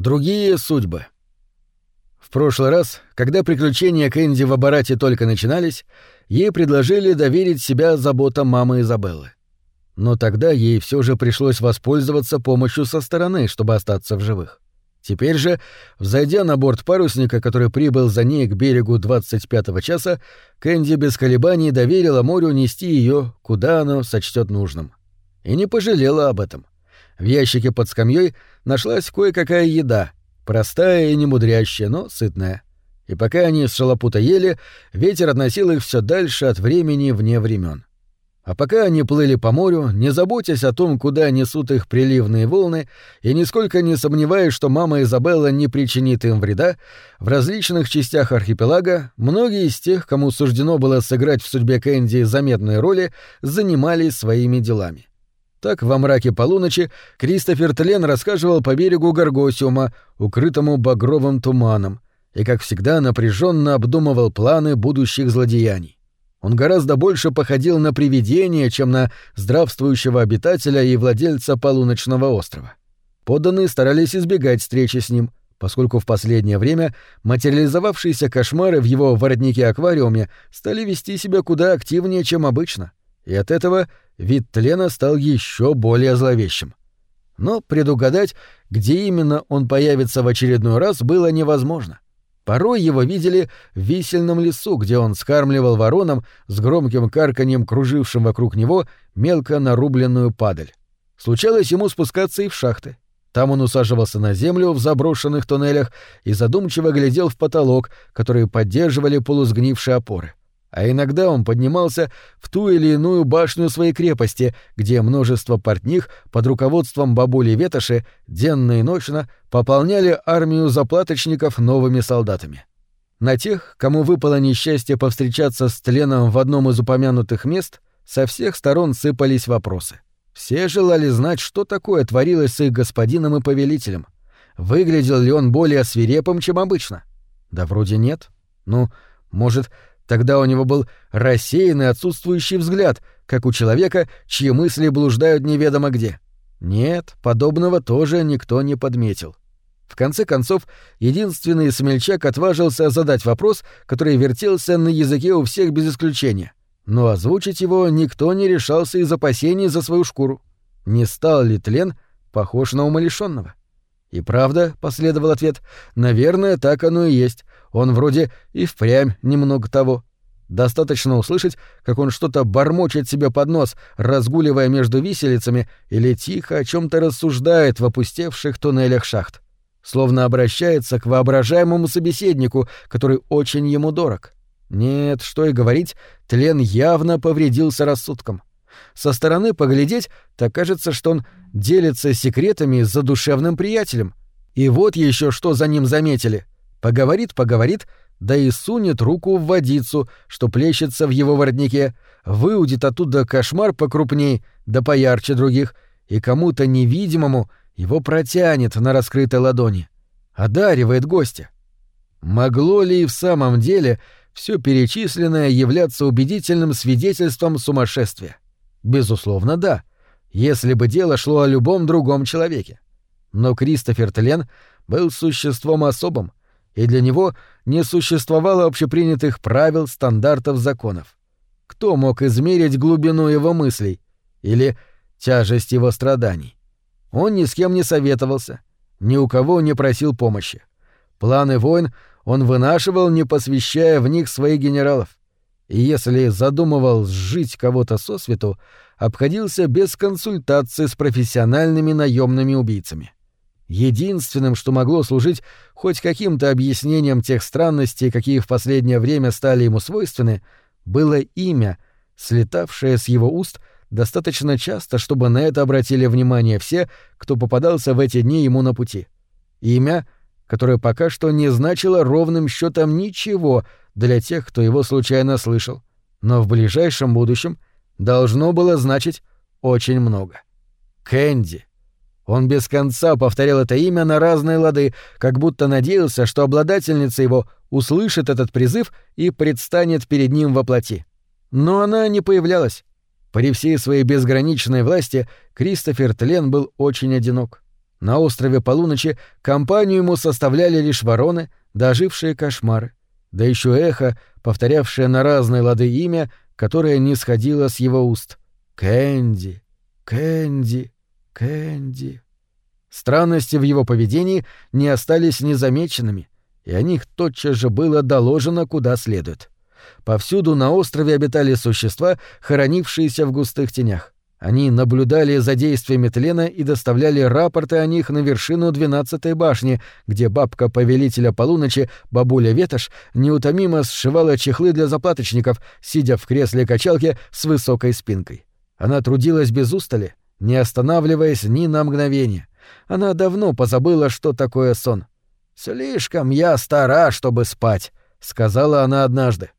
Другие судьбы. В прошлый раз, когда приключения Кэнди в аппарате только начинались, ей предложили доверить себя заботам мамы Изабеллы. Но тогда ей все же пришлось воспользоваться помощью со стороны, чтобы остаться в живых. Теперь же, взойдя на борт парусника, который прибыл за ней к берегу 25 часа, Кэнди без колебаний доверила морю нести ее, куда оно сочтет нужным. И не пожалела об этом. В ящике под скамьей нашлась кое-какая еда, простая и немудрящая, но сытная. И пока они с шалопута ели, ветер относил их все дальше от времени вне времен. А пока они плыли по морю, не заботясь о том, куда несут их приливные волны, и нисколько не сомневаясь, что мама Изабелла не причинит им вреда, в различных частях архипелага многие из тех, кому суждено было сыграть в судьбе Кэнди заметные роли, занимались своими делами. Так во мраке полуночи Кристофер Тлен рассказывал по берегу Гаргосиума, укрытому багровым туманом, и, как всегда, напряженно обдумывал планы будущих злодеяний. Он гораздо больше походил на привидение, чем на здравствующего обитателя и владельца полуночного острова. Подданные старались избегать встречи с ним, поскольку в последнее время материализовавшиеся кошмары в его воротнике-аквариуме стали вести себя куда активнее, чем обычно, и от этого вид тлена стал еще более зловещим. Но предугадать, где именно он появится в очередной раз, было невозможно. Порой его видели в висельном лесу, где он скармливал воронам с громким карканьем, кружившим вокруг него, мелко нарубленную падаль. Случалось ему спускаться и в шахты. Там он усаживался на землю в заброшенных туннелях и задумчиво глядел в потолок, который поддерживали полусгнившие опоры а иногда он поднимался в ту или иную башню своей крепости, где множество портних под руководством бабули Ветоши денно и ночно пополняли армию заплаточников новыми солдатами. На тех, кому выпало несчастье повстречаться с тленом в одном из упомянутых мест, со всех сторон сыпались вопросы. Все желали знать, что такое творилось с их господином и повелителем. Выглядел ли он более свирепым, чем обычно? Да вроде нет. Ну, может, Тогда у него был рассеянный отсутствующий взгляд, как у человека, чьи мысли блуждают неведомо где. Нет, подобного тоже никто не подметил. В конце концов, единственный смельчак отважился задать вопрос, который вертелся на языке у всех без исключения. Но озвучить его никто не решался из опасений за свою шкуру. Не стал ли тлен похож на умалишенного? И правда, последовал ответ, наверное, так оно и есть. Он вроде и впрямь немного того. Достаточно услышать, как он что-то бормочет себе под нос, разгуливая между виселицами, или тихо о чем то рассуждает в опустевших туннелях шахт. Словно обращается к воображаемому собеседнику, который очень ему дорог. Нет, что и говорить, тлен явно повредился рассудком. Со стороны поглядеть, так кажется, что он делится секретами с задушевным приятелем. И вот еще что за ним заметили. Поговорит, поговорит, да и сунет руку в водицу, что плещется в его воротнике, выудит оттуда кошмар покрупней, да поярче других, и кому-то невидимому его протянет на раскрытой ладони. Одаривает гостя. Могло ли и в самом деле все перечисленное являться убедительным свидетельством сумасшествия? Безусловно, да, если бы дело шло о любом другом человеке. Но Кристофер Тлен был существом особым, и для него не существовало общепринятых правил, стандартов, законов. Кто мог измерить глубину его мыслей или тяжесть его страданий? Он ни с кем не советовался, ни у кого не просил помощи. Планы войн он вынашивал, не посвящая в них своих генералов. И если задумывал сжить кого-то сосвету, обходился без консультации с профессиональными наемными убийцами. Единственным, что могло служить хоть каким-то объяснением тех странностей, какие в последнее время стали ему свойственны, было имя, слетавшее с его уст достаточно часто, чтобы на это обратили внимание все, кто попадался в эти дни ему на пути. Имя, которое пока что не значило ровным счетом ничего для тех, кто его случайно слышал, но в ближайшем будущем должно было значить очень много. Кэнди. Он без конца повторял это имя на разные лады, как будто надеялся, что обладательница его услышит этот призыв и предстанет перед ним во плоти. Но она не появлялась. При всей своей безграничной власти Кристофер Тлен был очень одинок. На острове Полуночи компанию ему составляли лишь вороны, дожившие кошмары, да еще эхо, повторявшее на разные лады имя, которое не сходило с его уст. Кэнди, Кэнди, Кэнди. Странности в его поведении не остались незамеченными, и о них тотчас же было доложено куда следует. Повсюду на острове обитали существа, хоронившиеся в густых тенях. Они наблюдали за действиями тлена и доставляли рапорты о них на вершину двенадцатой башни, где бабка повелителя полуночи, бабуля Ветошь, неутомимо сшивала чехлы для заплаточников, сидя в кресле качалки с высокой спинкой. Она трудилась без устали, не останавливаясь ни на мгновение. Она давно позабыла, что такое сон. «Слишком я стара, чтобы спать», — сказала она однажды.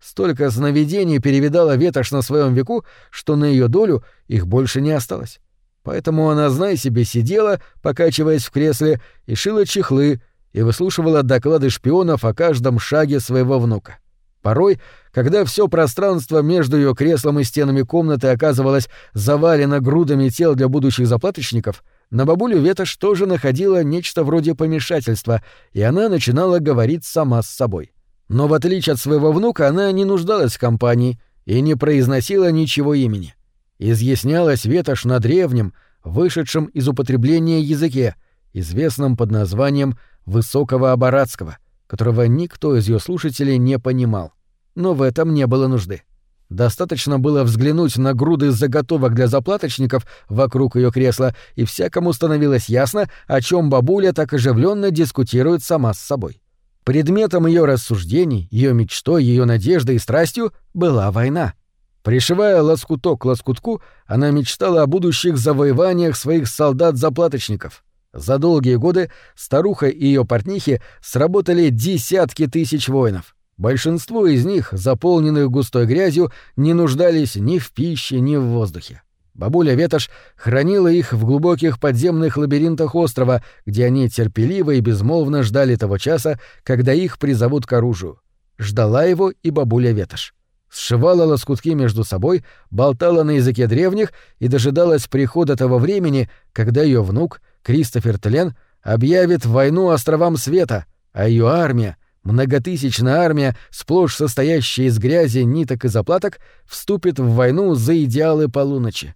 Столько сновидений перевидала ветошь на своем веку, что на ее долю их больше не осталось. Поэтому она, знай себе, сидела, покачиваясь в кресле, и шила чехлы, и выслушивала доклады шпионов о каждом шаге своего внука. Порой, когда все пространство между ее креслом и стенами комнаты оказывалось завалено грудами тел для будущих заплаточников, на бабулю Ветошь тоже находила нечто вроде помешательства, и она начинала говорить сама с собой. Но в отличие от своего внука она не нуждалась в компании и не произносила ничего имени. Изъяснялась ветошь на древнем, вышедшем из употребления языке, известном под названием «высокого абаратского», которого никто из ее слушателей не понимал. Но в этом не было нужды. Достаточно было взглянуть на груды заготовок для заплаточников вокруг ее кресла, и всякому становилось ясно, о чем бабуля так оживленно дискутирует сама с собой. Предметом ее рассуждений, ее мечтой, ее надеждой и страстью была война. Пришивая лоскуток к лоскутку, она мечтала о будущих завоеваниях своих солдат-заплаточников. За долгие годы старуха и ее портнихи сработали десятки тысяч воинов. Большинство из них, заполненных густой грязью, не нуждались ни в пище, ни в воздухе. Бабуля Ветошь хранила их в глубоких подземных лабиринтах острова, где они терпеливо и безмолвно ждали того часа, когда их призовут к оружию. Ждала его и бабуля Ветошь. Сшивала лоскутки между собой, болтала на языке древних и дожидалась прихода того времени, когда ее внук, Кристофер Тлен, объявит войну островам света, а ее армия, Многотысячная армия, сплошь состоящая из грязи, ниток и заплаток, вступит в войну за идеалы полуночи.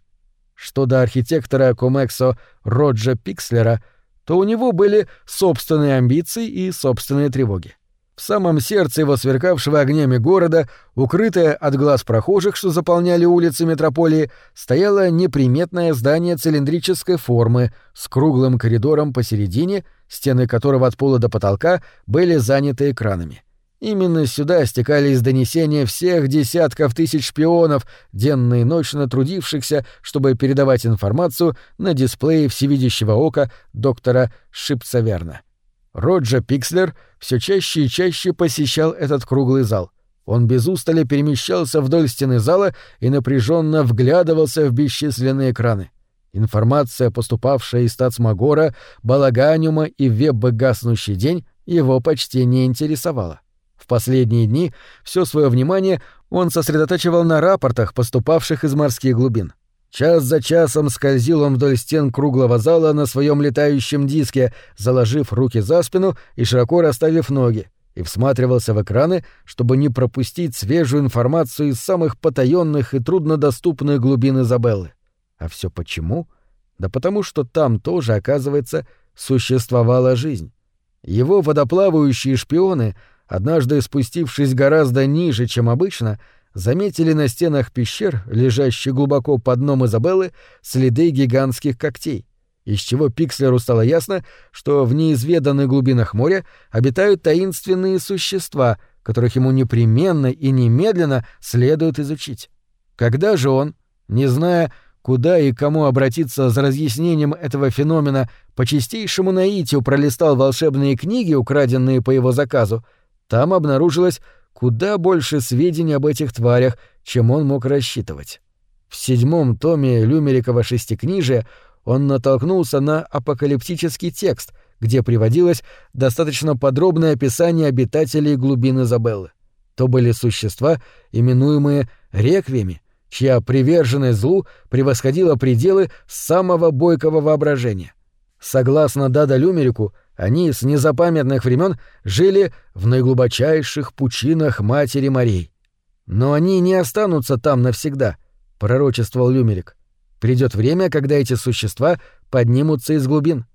Что до архитектора Комексо Роджа Пикслера, то у него были собственные амбиции и собственные тревоги. В самом сердце его сверкавшего огнями города, укрытое от глаз прохожих, что заполняли улицы метрополии, стояло неприметное здание цилиндрической формы с круглым коридором посередине, стены которого от пола до потолка были заняты экранами. Именно сюда стекались донесения всех десятков тысяч шпионов, денно и ночно трудившихся, чтобы передавать информацию на дисплее всевидящего ока доктора Шипцаверна. Роджер Пикслер все чаще и чаще посещал этот круглый зал. Он без устали перемещался вдоль стены зала и напряженно вглядывался в бесчисленные экраны. Информация, поступавшая из Тацмагора, Балаганиума и Веббы «Гаснущий день» его почти не интересовала. В последние дни все свое внимание он сосредотачивал на рапортах, поступавших из морских глубин. Час за часом скользил он вдоль стен круглого зала на своем летающем диске, заложив руки за спину и широко расставив ноги, и всматривался в экраны, чтобы не пропустить свежую информацию из самых потаенных и труднодоступных глубин Изабеллы. А все почему? Да потому что там тоже, оказывается, существовала жизнь. Его водоплавающие шпионы, однажды спустившись гораздо ниже, чем обычно, — заметили на стенах пещер, лежащих глубоко под дном Изабеллы, следы гигантских когтей, из чего Пикслеру стало ясно, что в неизведанных глубинах моря обитают таинственные существа, которых ему непременно и немедленно следует изучить. Когда же он, не зная, куда и кому обратиться за разъяснением этого феномена, по чистейшему наитию пролистал волшебные книги, украденные по его заказу, там обнаружилось куда больше сведений об этих тварях, чем он мог рассчитывать. В седьмом томе Люмерикова шестикнижия он натолкнулся на апокалиптический текст, где приводилось достаточно подробное описание обитателей глубин Изабеллы. То были существа, именуемые реквиями, чья приверженность злу превосходила пределы самого бойкого воображения. Согласно Дада Люмерику, они с незапамятных времен жили в наиглубочайших пучинах Матери морей. Но они не останутся там навсегда, пророчествовал Люмерик. Придет время, когда эти существа поднимутся из глубин.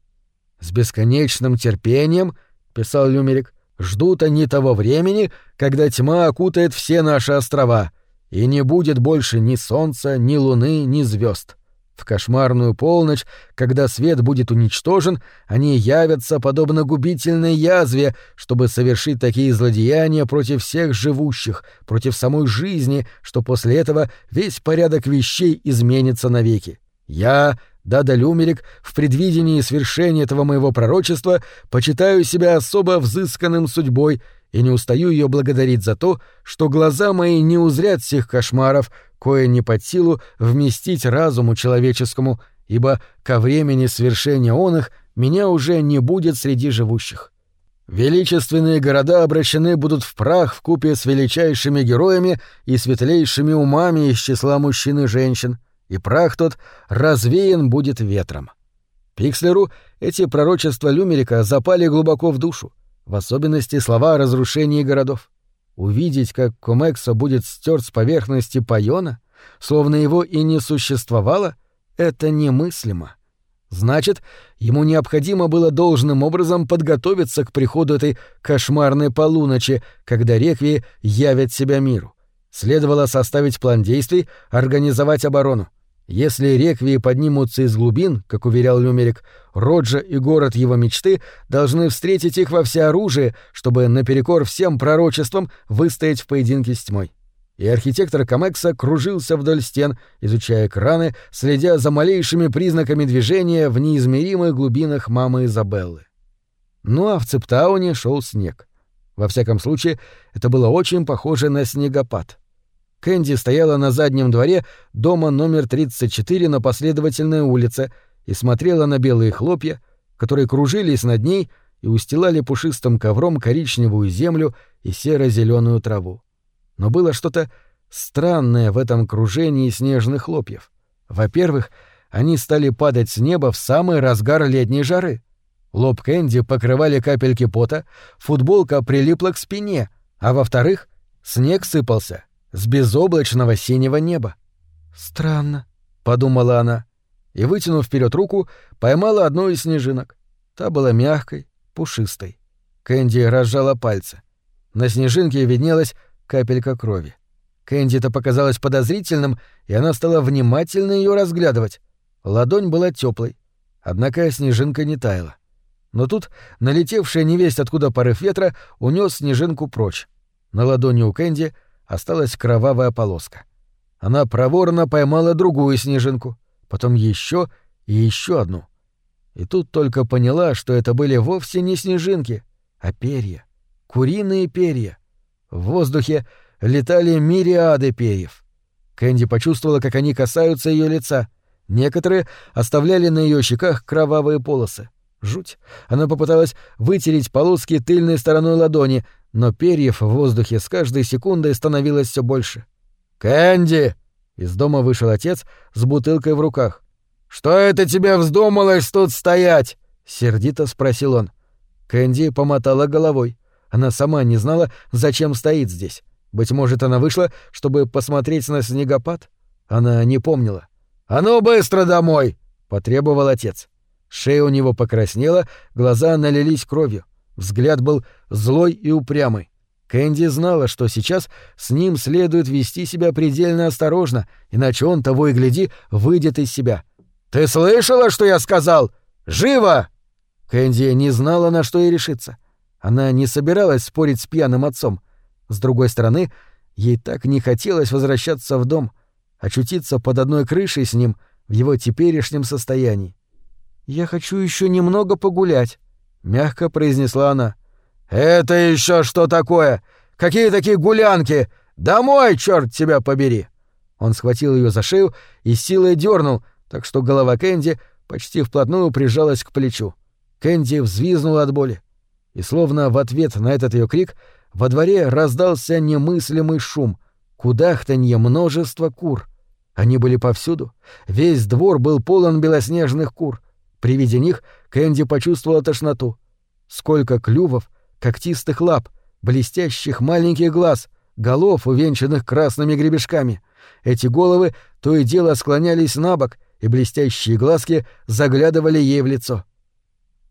С бесконечным терпением, писал Люмерик, ждут они того времени, когда тьма окутает все наши острова, и не будет больше ни солнца, ни луны, ни звезд. В кошмарную полночь, когда свет будет уничтожен, они явятся подобно губительной язве, чтобы совершить такие злодеяния против всех живущих, против самой жизни, что после этого весь порядок вещей изменится навеки. Я, Дада Люмерик, в предвидении свершения этого моего пророчества, почитаю себя особо взысканным судьбой и не устаю ее благодарить за то, что глаза мои не узрят всех кошмаров, кое не под силу вместить разуму человеческому, ибо ко времени свершения он их меня уже не будет среди живущих. Величественные города обращены будут в прах в купе с величайшими героями и светлейшими умами из числа мужчин и женщин, и прах тот развеян будет ветром. Пикслеру эти пророчества Люмерика запали глубоко в душу, в особенности слова о разрушении городов. Увидеть, как Комекса будет стерт с поверхности Пайона, словно его и не существовало, это немыслимо. Значит, ему необходимо было должным образом подготовиться к приходу этой кошмарной полуночи, когда реквии явят себя миру. Следовало составить план действий, организовать оборону. Если реквии поднимутся из глубин, как уверял Люмерик, Роджа и город его мечты должны встретить их во всеоружие, чтобы наперекор всем пророчествам выстоять в поединке с тьмой. И архитектор Камекса кружился вдоль стен, изучая экраны, следя за малейшими признаками движения в неизмеримых глубинах мамы Изабеллы. Ну а в Цептауне шел снег. Во всяком случае, это было очень похоже на снегопад — Кэнди стояла на заднем дворе дома номер 34 на последовательной улице и смотрела на белые хлопья, которые кружились над ней и устилали пушистым ковром коричневую землю и серо зеленую траву. Но было что-то странное в этом кружении снежных хлопьев. Во-первых, они стали падать с неба в самый разгар летней жары. Лоб Кэнди покрывали капельки пота, футболка прилипла к спине, а во-вторых, снег сыпался — с безоблачного синего неба. «Странно», — подумала она, и, вытянув вперед руку, поймала одну из снежинок. Та была мягкой, пушистой. Кэнди разжала пальцы. На снежинке виднелась капелька крови. Кэнди это показалось подозрительным, и она стала внимательно ее разглядывать. Ладонь была теплой, однако снежинка не таяла. Но тут налетевшая невесть откуда порыв ветра унес снежинку прочь. На ладони у Кэнди осталась кровавая полоска. Она проворно поймала другую снежинку, потом еще и еще одну. И тут только поняла, что это были вовсе не снежинки, а перья. Куриные перья. В воздухе летали мириады перьев. Кэнди почувствовала, как они касаются ее лица. Некоторые оставляли на ее щеках кровавые полосы. Жуть. Она попыталась вытереть полоски тыльной стороной ладони, но перьев в воздухе с каждой секундой становилось все больше. «Кэнди!» — из дома вышел отец с бутылкой в руках. «Что это тебе вздумалось тут стоять?» — сердито спросил он. Кэнди помотала головой. Она сама не знала, зачем стоит здесь. Быть может, она вышла, чтобы посмотреть на снегопад? Она не помнила. «А ну быстро домой!» — потребовал отец. Шея у него покраснела, глаза налились кровью. Взгляд был злой и упрямый. Кэнди знала, что сейчас с ним следует вести себя предельно осторожно, иначе он, того и гляди, выйдет из себя. «Ты слышала, что я сказал? Живо!» Кэнди не знала, на что ей решиться. Она не собиралась спорить с пьяным отцом. С другой стороны, ей так не хотелось возвращаться в дом, очутиться под одной крышей с ним в его теперешнем состоянии. «Я хочу еще немного погулять», — мягко произнесла она. «Это еще что такое? Какие такие гулянки? Домой, черт тебя побери!» Он схватил ее за шею и силой дернул, так что голова Кэнди почти вплотную прижалась к плечу. Кэнди взвизнула от боли. И словно в ответ на этот ее крик во дворе раздался немыслимый шум, кудахтанье множества кур. Они были повсюду. Весь двор был полон белоснежных кур. При виде них Кэнди почувствовала тошноту. Сколько клювов, когтистых лап, блестящих маленьких глаз, голов, увенчанных красными гребешками. Эти головы то и дело склонялись на бок, и блестящие глазки заглядывали ей в лицо.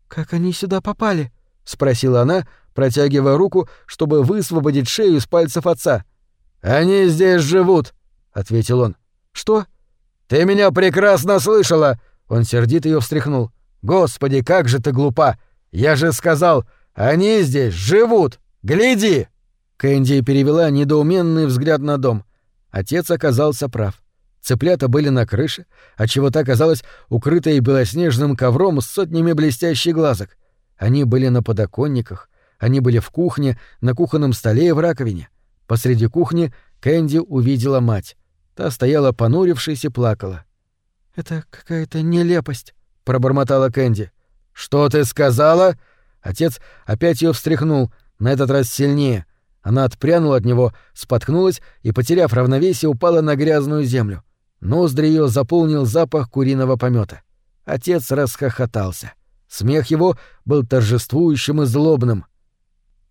«Как они сюда попали?» — спросила она, протягивая руку, чтобы высвободить шею из пальцев отца. «Они здесь живут», — ответил он. «Что?» «Ты меня прекрасно слышала!» Он сердито ее встряхнул. «Господи, как же ты глупа! Я же сказал, они здесь живут! Гляди!» Кэнди перевела недоуменный взгляд на дом. Отец оказался прав. Цыплята были на крыше, отчего-то оказалось укрытые белоснежным ковром с сотнями блестящих глазок. Они были на подоконниках, они были в кухне, на кухонном столе и в раковине. Посреди кухни Кэнди увидела мать. Та стояла понурившись и плакала. «Это какая-то нелепость», — пробормотала Кэнди. «Что ты сказала?» Отец опять ее встряхнул, на этот раз сильнее. Она отпрянула от него, споткнулась и, потеряв равновесие, упала на грязную землю. Ноздри ее заполнил запах куриного помета. Отец расхохотался. Смех его был торжествующим и злобным.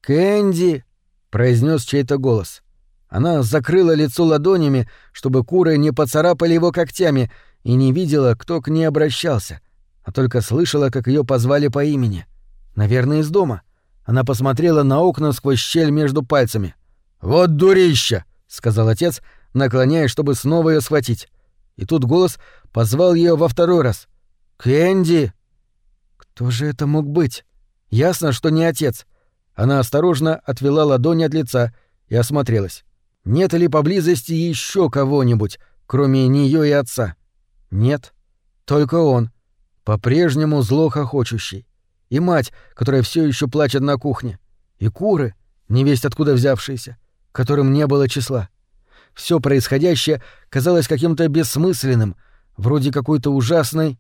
«Кэнди!» — произнес чей-то голос. Она закрыла лицо ладонями, чтобы куры не поцарапали его когтями, и не видела, кто к ней обращался, а только слышала, как ее позвали по имени. Наверное, из дома. Она посмотрела на окна сквозь щель между пальцами. «Вот дурища!» — сказал отец, наклоняясь, чтобы снова ее схватить. И тут голос позвал ее во второй раз. «Кэнди!» Кто же это мог быть? Ясно, что не отец. Она осторожно отвела ладонь от лица и осмотрелась. Нет ли поблизости еще кого-нибудь, кроме нее и отца? Нет. Только он, по-прежнему зло хохочущий. И мать, которая все еще плачет на кухне. И куры, невесть откуда взявшиеся, которым не было числа. Все происходящее казалось каким-то бессмысленным, вроде какой-то ужасной...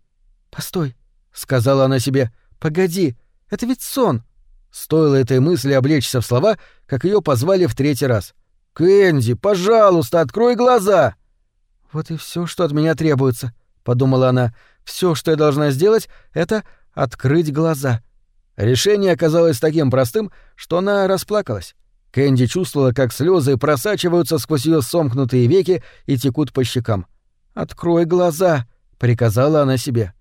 «Постой», — сказала она себе, — «погоди, это ведь сон». Стоило этой мысли облечься в слова, как ее позвали в третий раз. «Кэнди, пожалуйста, открой глаза!» «Вот и все, что от меня требуется», — подумала она. Все, что я должна сделать, это открыть глаза». Решение оказалось таким простым, что она расплакалась. Кэнди чувствовала, как слезы просачиваются сквозь ее сомкнутые веки и текут по щекам. «Открой глаза», — приказала она себе.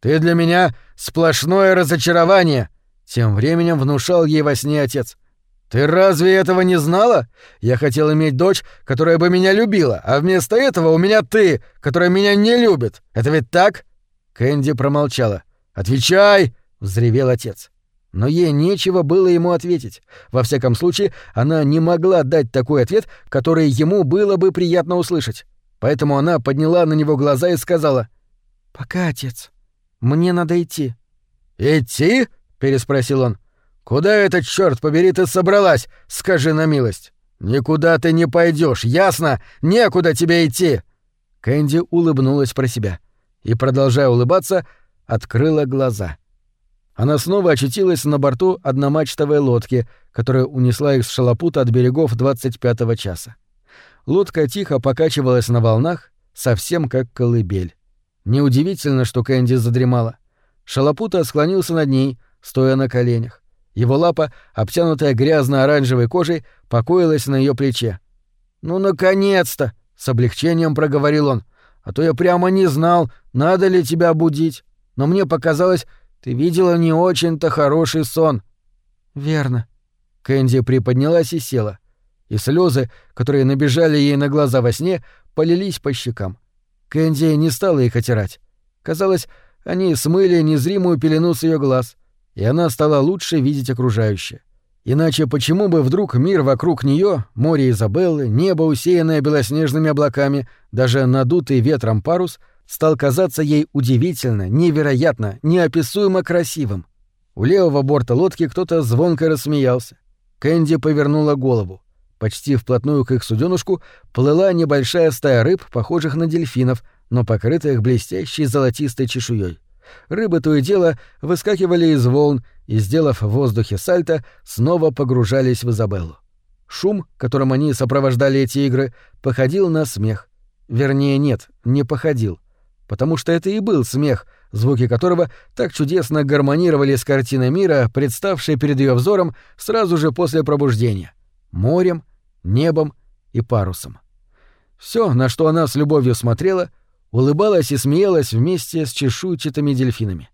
«Ты для меня сплошное разочарование», — тем временем внушал ей во сне отец. «Ты разве этого не знала? Я хотел иметь дочь, которая бы меня любила, а вместо этого у меня ты, которая меня не любит. Это ведь так?» Кэнди промолчала. «Отвечай!» — взревел отец. Но ей нечего было ему ответить. Во всяком случае, она не могла дать такой ответ, который ему было бы приятно услышать. Поэтому она подняла на него глаза и сказала — «Пока, отец. Мне надо идти». «Идти?» — переспросил он. «Куда этот черт побери ты собралась? Скажи на милость». «Никуда ты не пойдешь, ясно? Некуда тебе идти!» Кэнди улыбнулась про себя и, продолжая улыбаться, открыла глаза. Она снова очутилась на борту одномачтовой лодки, которая унесла их с шалопута от берегов 25-го часа. Лодка тихо покачивалась на волнах, совсем как колыбель. Неудивительно, что Кэнди задремала. Шалопута склонился над ней, стоя на коленях. Его лапа, обтянутая грязно-оранжевой кожей, покоилась на ее плече. «Ну, наконец-то!» — с облегчением проговорил он. «А то я прямо не знал, надо ли тебя будить. Но мне показалось, ты видела не очень-то хороший сон». «Верно». Кэнди приподнялась и села. И слезы, которые набежали ей на глаза во сне, полились по щекам. Кэнди не стала их отирать. Казалось, они смыли незримую пелену с ее глаз, и она стала лучше видеть окружающее. Иначе почему бы вдруг мир вокруг нее, море Изабеллы, небо, усеянное белоснежными облаками, даже надутый ветром парус, стал казаться ей удивительно, невероятно, неописуемо красивым? У левого борта лодки кто-то звонко рассмеялся. Кэнди повернула голову. Почти вплотную к их суденушку плыла небольшая стая рыб, похожих на дельфинов, но покрытых блестящей золотистой чешуей. Рыбы то и дело выскакивали из волн и, сделав в воздухе сальто, снова погружались в Изабеллу. Шум, которым они сопровождали эти игры, походил на смех. Вернее, нет, не походил. Потому что это и был смех, звуки которого так чудесно гармонировали с картиной мира, представшей перед ее взором сразу же после пробуждения — морем, небом и парусом. Все, на что она с любовью смотрела, улыбалась и смеялась вместе с чешуйчатыми дельфинами.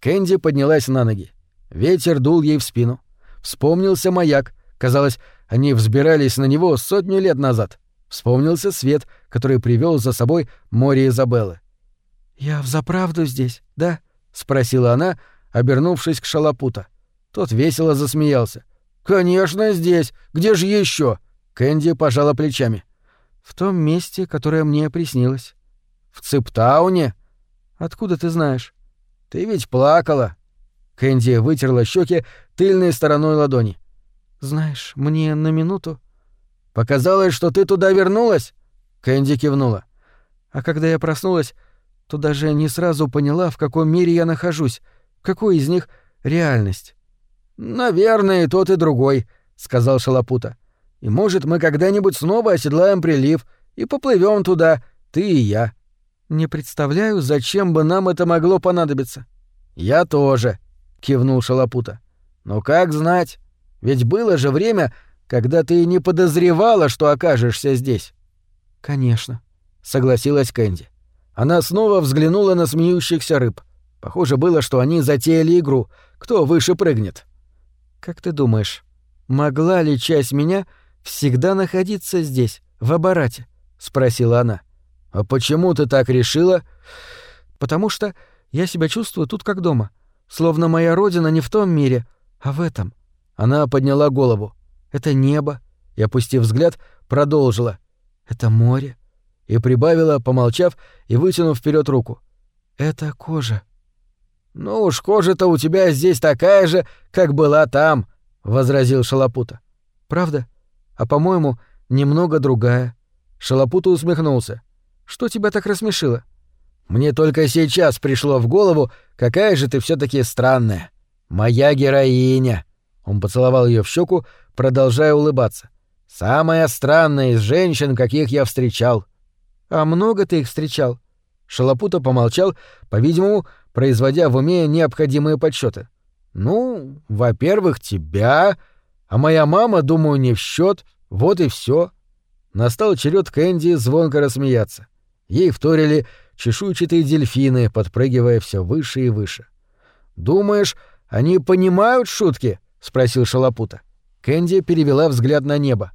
Кэнди поднялась на ноги. Ветер дул ей в спину. Вспомнился маяк. Казалось, они взбирались на него сотню лет назад. Вспомнился свет, который привел за собой море Изабеллы. «Я взаправду здесь, да?» — спросила она, обернувшись к Шалопута. Тот весело засмеялся. «Конечно, здесь. Где же еще? Кэнди пожала плечами. «В том месте, которое мне приснилось». «В Цептауне?» «Откуда ты знаешь?» «Ты ведь плакала». Кэнди вытерла щеки тыльной стороной ладони. «Знаешь, мне на минуту...» «Показалось, что ты туда вернулась?» Кэнди кивнула. «А когда я проснулась, то даже не сразу поняла, в каком мире я нахожусь, какой из них — реальность». «Наверное, и тот, и другой», — сказал Шалопута. «И, может, мы когда-нибудь снова оседлаем прилив и поплывем туда, ты и я». «Не представляю, зачем бы нам это могло понадобиться». «Я тоже», — кивнул Шалопута. «Но как знать? Ведь было же время, когда ты не подозревала, что окажешься здесь». «Конечно», — согласилась Кэнди. Она снова взглянула на смеющихся рыб. Похоже было, что они затеяли игру. Кто выше прыгнет? «Как ты думаешь, могла ли часть меня всегда находиться здесь, в Абарате?» — спросила она. «А почему ты так решила?» «Потому что я себя чувствую тут как дома. Словно моя родина не в том мире, а в этом». Она подняла голову. «Это небо». И, опустив взгляд, продолжила. «Это море». И прибавила, помолчав и вытянув вперед руку. «Это кожа». «Ну уж кожа-то у тебя здесь такая же, как была там», — возразил Шалопута. «Правда? А, по-моему, немного другая». Шалопута усмехнулся. «Что тебя так рассмешило?» «Мне только сейчас пришло в голову, какая же ты все таки странная. Моя героиня». Он поцеловал ее в щеку, продолжая улыбаться. «Самая странная из женщин, каких я встречал». «А много ты их встречал?» Шалопута помолчал, по-видимому, производя в уме необходимые подсчеты. «Ну, во-первых, тебя, а моя мама, думаю, не в счет. вот и все. Настал черед Кэнди звонко рассмеяться. Ей вторили чешуйчатые дельфины, подпрыгивая все выше и выше. «Думаешь, они понимают шутки?» — спросил Шалопута. Кэнди перевела взгляд на небо.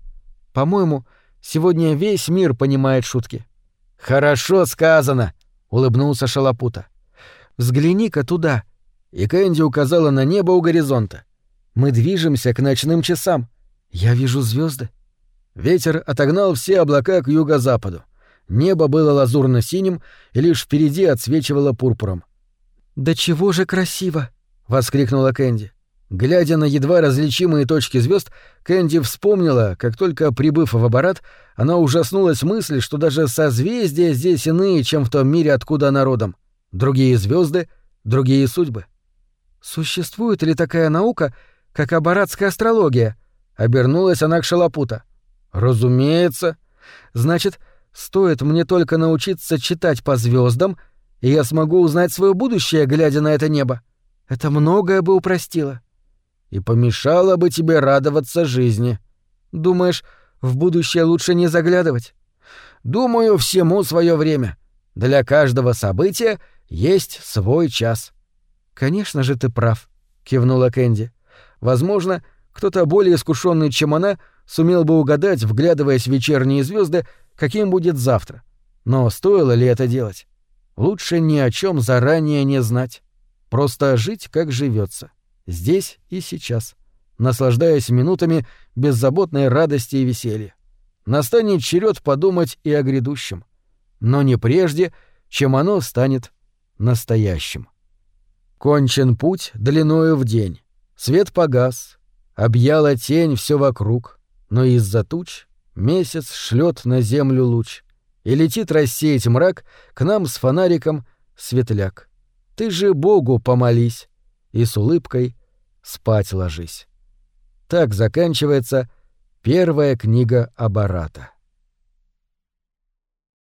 «По-моему, сегодня весь мир понимает шутки». «Хорошо сказано», — улыбнулся Шалопута. Взгляни-ка туда!» И Кэнди указала на небо у горизонта. «Мы движемся к ночным часам. Я вижу звезды. Ветер отогнал все облака к юго-западу. Небо было лазурно-синим, и лишь впереди отсвечивало пурпуром. «Да чего же красиво!» — воскликнула Кэнди. Глядя на едва различимые точки звезд, Кэнди вспомнила, как только прибыв в аппарат, она ужаснулась мысли, что даже созвездия здесь иные, чем в том мире, откуда она родом другие звезды, другие судьбы. Существует ли такая наука, как абаратская астрология? Обернулась она к Шалопута. Разумеется. Значит, стоит мне только научиться читать по звездам, и я смогу узнать свое будущее, глядя на это небо. Это многое бы упростило. И помешало бы тебе радоваться жизни. Думаешь, в будущее лучше не заглядывать? Думаю, всему свое время. Для каждого события есть свой час. Конечно же, ты прав, кивнула Кэнди. Возможно, кто-то более искушенный, чем она, сумел бы угадать, вглядываясь в вечерние звезды, каким будет завтра. Но стоило ли это делать? Лучше ни о чем заранее не знать. Просто жить, как живется, здесь и сейчас, наслаждаясь минутами беззаботной радости и веселья. Настанет черед подумать и о грядущем. Но не прежде, чем оно станет настоящим. Кончен путь длиною в день. Свет погас, объяла тень все вокруг, но из-за туч месяц шлет на землю луч, и летит рассеять мрак к нам с фонариком светляк. Ты же Богу помолись и с улыбкой спать ложись. Так заканчивается первая книга Абарата.